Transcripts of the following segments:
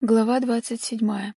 Глава двадцать седьмая.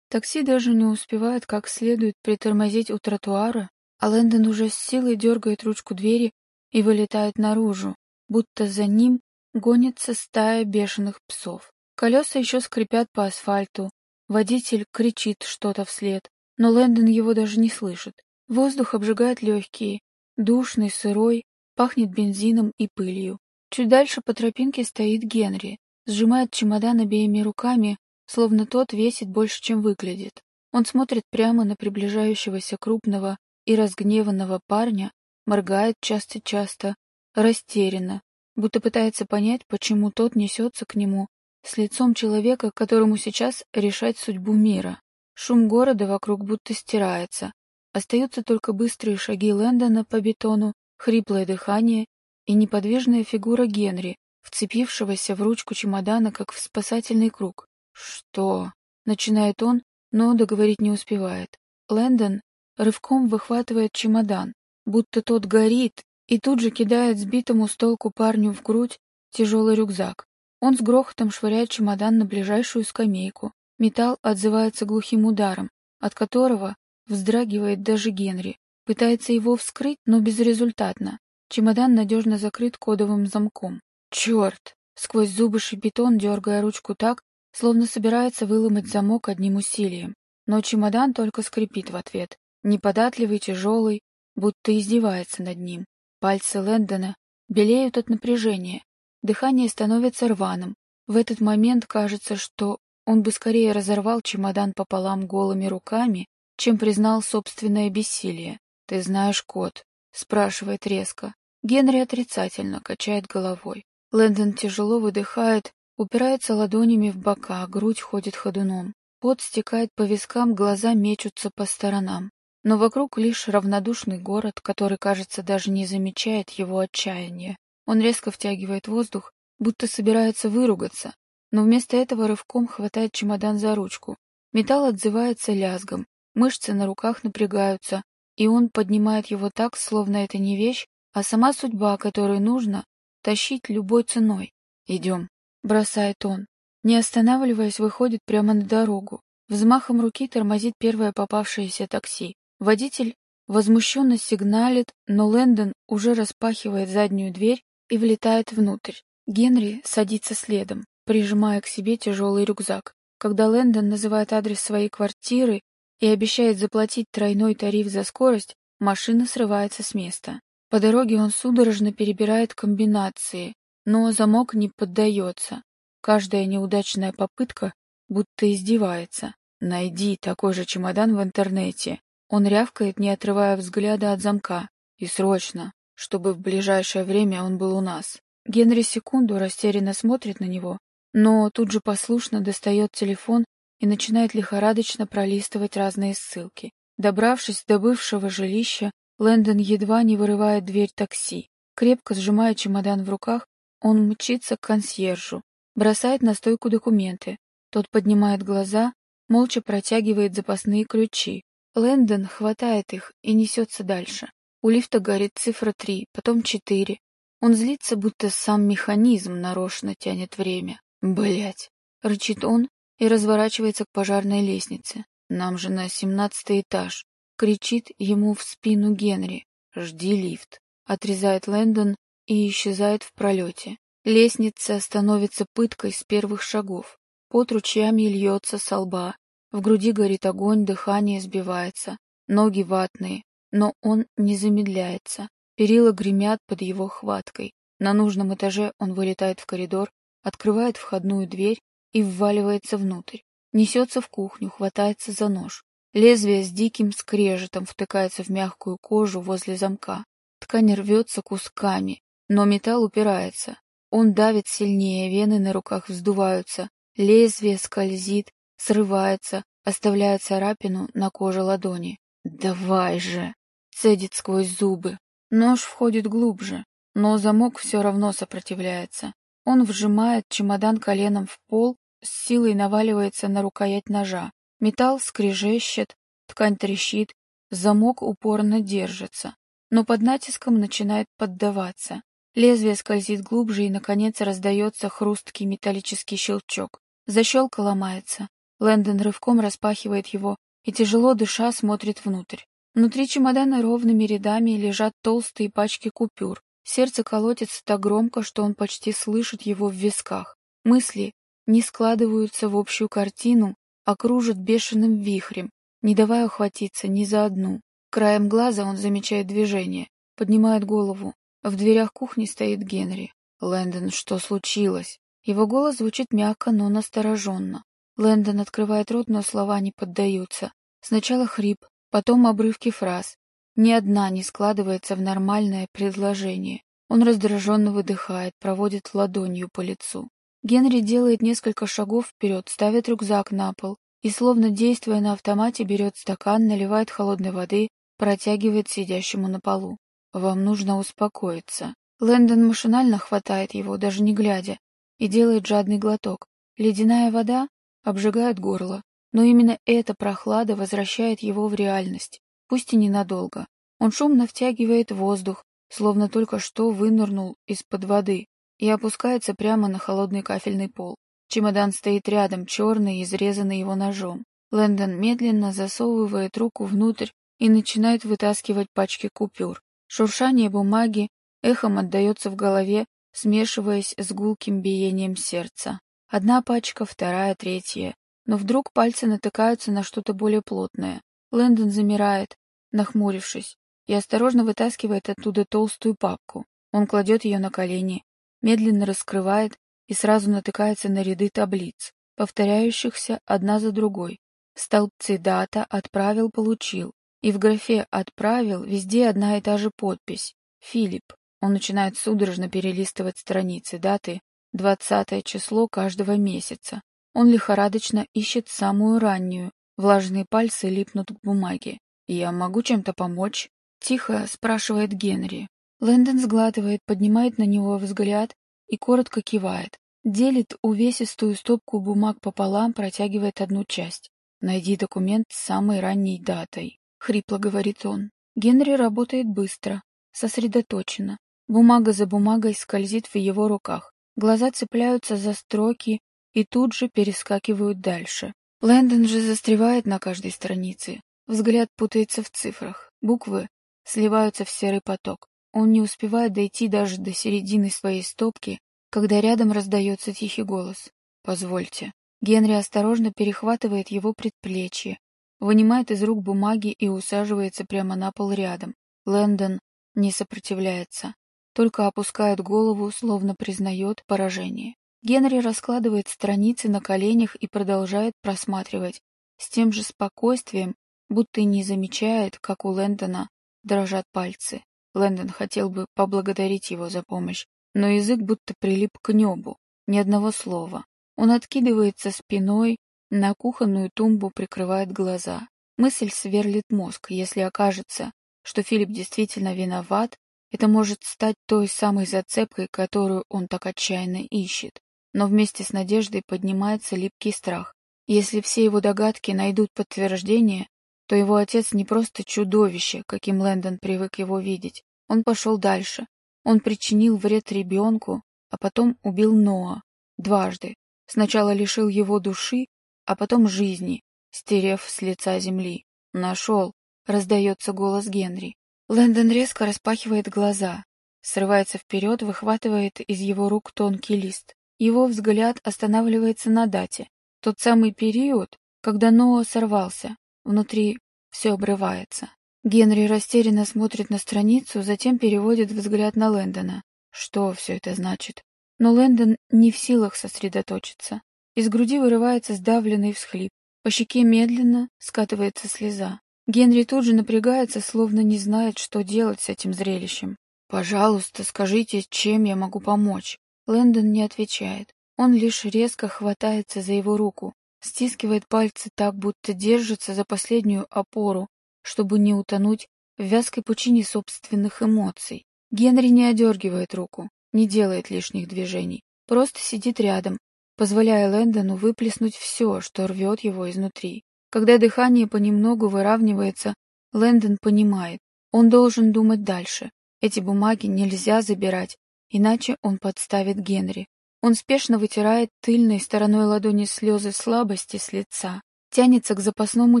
Такси даже не успевает как следует притормозить у тротуара, а Лэндон уже с силой дергает ручку двери и вылетает наружу, будто за ним гонится стая бешеных псов. Колеса еще скрипят по асфальту, водитель кричит что-то вслед, но Лэндон его даже не слышит. Воздух обжигает легкие, душный, сырой, пахнет бензином и пылью. Чуть дальше по тропинке стоит Генри, сжимает чемодан обеими руками, словно тот весит больше, чем выглядит. Он смотрит прямо на приближающегося крупного и разгневанного парня, моргает часто-часто, растерянно, будто пытается понять, почему тот несется к нему с лицом человека, которому сейчас решать судьбу мира. Шум города вокруг будто стирается. Остаются только быстрые шаги Лэндона по бетону, хриплое дыхание и неподвижная фигура Генри, вцепившегося в ручку чемодана, как в спасательный круг. «Что?» — начинает он, но договорить не успевает. Лэндон рывком выхватывает чемодан, будто тот горит, и тут же кидает сбитому с толку парню в грудь тяжелый рюкзак. Он с грохотом швыряет чемодан на ближайшую скамейку. Металл отзывается глухим ударом, от которого вздрагивает даже Генри. Пытается его вскрыть, но безрезультатно. Чемодан надежно закрыт кодовым замком. Черт! Сквозь зубы шипит он, дергая ручку так, словно собирается выломать замок одним усилием. Но чемодан только скрипит в ответ. Неподатливый, тяжелый, будто издевается над ним. Пальцы Лэндона белеют от напряжения. Дыхание становится рваным. В этот момент кажется, что он бы скорее разорвал чемодан пополам голыми руками, чем признал собственное бессилие. «Ты знаешь код?» — спрашивает резко. Генри отрицательно качает головой. Лэндон тяжело выдыхает, упирается ладонями в бока, грудь ходит ходуном. Пот стекает по вискам, глаза мечутся по сторонам. Но вокруг лишь равнодушный город, который, кажется, даже не замечает его отчаяния. Он резко втягивает воздух, будто собирается выругаться, но вместо этого рывком хватает чемодан за ручку. Металл отзывается лязгом, мышцы на руках напрягаются, и он поднимает его так, словно это не вещь, а сама судьба, которую нужно Тащить любой ценой. Идем. Бросает он. Не останавливаясь, выходит прямо на дорогу. Взмахом руки тормозит первое попавшееся такси. Водитель возмущенно сигналит, но Лэндон уже распахивает заднюю дверь и влетает внутрь. Генри садится следом, прижимая к себе тяжелый рюкзак. Когда Лэндон называет адрес своей квартиры и обещает заплатить тройной тариф за скорость, машина срывается с места. По дороге он судорожно перебирает комбинации, но замок не поддается. Каждая неудачная попытка будто издевается. «Найди такой же чемодан в интернете». Он рявкает, не отрывая взгляда от замка. «И срочно, чтобы в ближайшее время он был у нас». Генри секунду растерянно смотрит на него, но тут же послушно достает телефон и начинает лихорадочно пролистывать разные ссылки. Добравшись до бывшего жилища, Лэндон едва не вырывает дверь такси. Крепко сжимая чемодан в руках, он мчится к консьержу, бросает на стойку документы. Тот поднимает глаза, молча протягивает запасные ключи. Лэндон хватает их и несется дальше. У лифта горит цифра три, потом четыре. Он злится, будто сам механизм нарочно тянет время. Блять! рычит он и разворачивается к пожарной лестнице. Нам же на семнадцатый этаж. Кричит ему в спину Генри. «Жди лифт!» Отрезает Лэндон и исчезает в пролете. Лестница становится пыткой с первых шагов. Пот ручьями льется со лба. В груди горит огонь, дыхание сбивается. Ноги ватные, но он не замедляется. Перила гремят под его хваткой. На нужном этаже он вылетает в коридор, открывает входную дверь и вваливается внутрь. Несется в кухню, хватается за нож. Лезвие с диким скрежетом втыкается в мягкую кожу возле замка. Ткань рвется кусками, но металл упирается. Он давит сильнее, вены на руках вздуваются, лезвие скользит, срывается, оставляя царапину на коже ладони. «Давай же!» — цедит сквозь зубы. Нож входит глубже, но замок все равно сопротивляется. Он вжимает чемодан коленом в пол, с силой наваливается на рукоять ножа. Металл скрежещет, ткань трещит, замок упорно держится, но под натиском начинает поддаваться. Лезвие скользит глубже и, наконец, раздается хрусткий металлический щелчок. Защелка ломается. Лэндон рывком распахивает его и, тяжело дыша, смотрит внутрь. Внутри чемодана ровными рядами лежат толстые пачки купюр. Сердце колотится так громко, что он почти слышит его в висках. Мысли не складываются в общую картину, кружат бешеным вихрем, не давая ухватиться ни за одну. Краем глаза он замечает движение, поднимает голову. В дверях кухни стоит Генри. «Лэндон, что случилось?» Его голос звучит мягко, но настороженно. Лэндон открывает рот, но слова не поддаются. Сначала хрип, потом обрывки фраз. Ни одна не складывается в нормальное предложение. Он раздраженно выдыхает, проводит ладонью по лицу. Генри делает несколько шагов вперед, ставит рюкзак на пол и, словно действуя на автомате, берет стакан, наливает холодной воды, протягивает сидящему на полу. «Вам нужно успокоиться». Лэндон машинально хватает его, даже не глядя, и делает жадный глоток. Ледяная вода обжигает горло, но именно эта прохлада возвращает его в реальность, пусть и ненадолго. Он шумно втягивает воздух, словно только что вынырнул из-под воды, и опускается прямо на холодный кафельный пол. Чемодан стоит рядом, черный, изрезанный его ножом. Лэндон медленно засовывает руку внутрь и начинает вытаскивать пачки купюр. Шуршание бумаги эхом отдается в голове, смешиваясь с гулким биением сердца. Одна пачка, вторая, третья. Но вдруг пальцы натыкаются на что-то более плотное. Лэндон замирает, нахмурившись, и осторожно вытаскивает оттуда толстую папку. Он кладет ее на колени, медленно раскрывает и сразу натыкается на ряды таблиц, повторяющихся одна за другой. Столбцы дата «Отправил, получил». И в графе «Отправил» везде одна и та же подпись «Филипп». Он начинает судорожно перелистывать страницы даты, двадцатое число каждого месяца. Он лихорадочно ищет самую раннюю, влажные пальцы липнут к бумаге. «Я могу чем-то помочь?» — тихо спрашивает Генри. Лэндон сглатывает, поднимает на него взгляд и коротко кивает. Делит увесистую стопку бумаг пополам, протягивает одну часть. «Найди документ с самой ранней датой», — хрипло говорит он. Генри работает быстро, сосредоточенно. Бумага за бумагой скользит в его руках. Глаза цепляются за строки и тут же перескакивают дальше. Лэндон же застревает на каждой странице. Взгляд путается в цифрах. Буквы сливаются в серый поток. Он не успевает дойти даже до середины своей стопки, когда рядом раздается тихий голос. «Позвольте». Генри осторожно перехватывает его предплечье, вынимает из рук бумаги и усаживается прямо на пол рядом. Лэндон не сопротивляется, только опускает голову, словно признает поражение. Генри раскладывает страницы на коленях и продолжает просматривать, с тем же спокойствием, будто и не замечает, как у Лэндона дрожат пальцы. Лэндон хотел бы поблагодарить его за помощь, но язык будто прилип к небу, ни одного слова. Он откидывается спиной, на кухонную тумбу прикрывает глаза. Мысль сверлит мозг, если окажется, что Филипп действительно виноват, это может стать той самой зацепкой, которую он так отчаянно ищет. Но вместе с надеждой поднимается липкий страх. Если все его догадки найдут подтверждение, то его отец не просто чудовище, каким Лэндон привык его видеть, он пошел дальше. Он причинил вред ребенку, а потом убил Ноа. Дважды. Сначала лишил его души, а потом жизни, стерев с лица земли. «Нашел!» — раздается голос Генри. Лэндон резко распахивает глаза, срывается вперед, выхватывает из его рук тонкий лист. Его взгляд останавливается на дате. Тот самый период, когда Ноа сорвался. Внутри все обрывается. Генри растерянно смотрит на страницу, затем переводит взгляд на Лэндона. Что все это значит? Но Лэндон не в силах сосредоточиться. Из груди вырывается сдавленный всхлип. По щеке медленно скатывается слеза. Генри тут же напрягается, словно не знает, что делать с этим зрелищем. «Пожалуйста, скажите, чем я могу помочь?» Лэндон не отвечает. Он лишь резко хватается за его руку, стискивает пальцы так, будто держится за последнюю опору, чтобы не утонуть в вязкой пучине собственных эмоций. Генри не одергивает руку, не делает лишних движений, просто сидит рядом, позволяя Лэндону выплеснуть все, что рвет его изнутри. Когда дыхание понемногу выравнивается, Лэндон понимает, он должен думать дальше. Эти бумаги нельзя забирать, иначе он подставит Генри. Он спешно вытирает тыльной стороной ладони слезы слабости с лица, тянется к запасному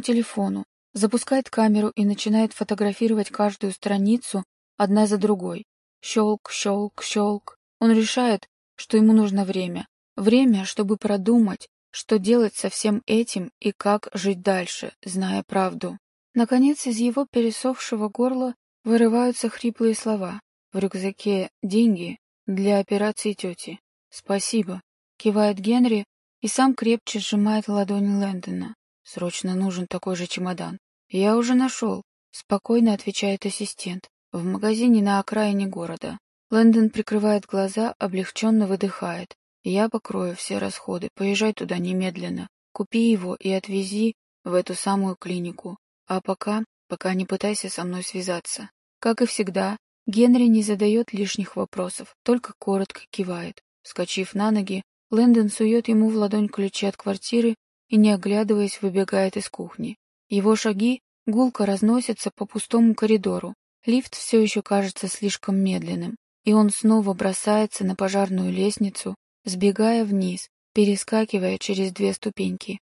телефону, запускает камеру и начинает фотографировать каждую страницу одна за другой. Щелк, щелк, щелк. Он решает, что ему нужно время. Время, чтобы продумать, что делать со всем этим и как жить дальше, зная правду. Наконец, из его пересохшего горла вырываются хриплые слова. В рюкзаке деньги для операции тети. «Спасибо», — кивает Генри и сам крепче сжимает ладонь Лэндона. «Срочно нужен такой же чемодан». «Я уже нашел», — спокойно отвечает ассистент. «В магазине на окраине города». Лэндон прикрывает глаза, облегченно выдыхает. «Я покрою все расходы, поезжай туда немедленно. Купи его и отвези в эту самую клинику. А пока, пока не пытайся со мной связаться». Как и всегда, Генри не задает лишних вопросов, только коротко кивает. Вскочив на ноги, Лэндон сует ему в ладонь ключи от квартиры и, не оглядываясь, выбегает из кухни. Его шаги гулко разносятся по пустому коридору. Лифт все еще кажется слишком медленным, и он снова бросается на пожарную лестницу, сбегая вниз, перескакивая через две ступеньки.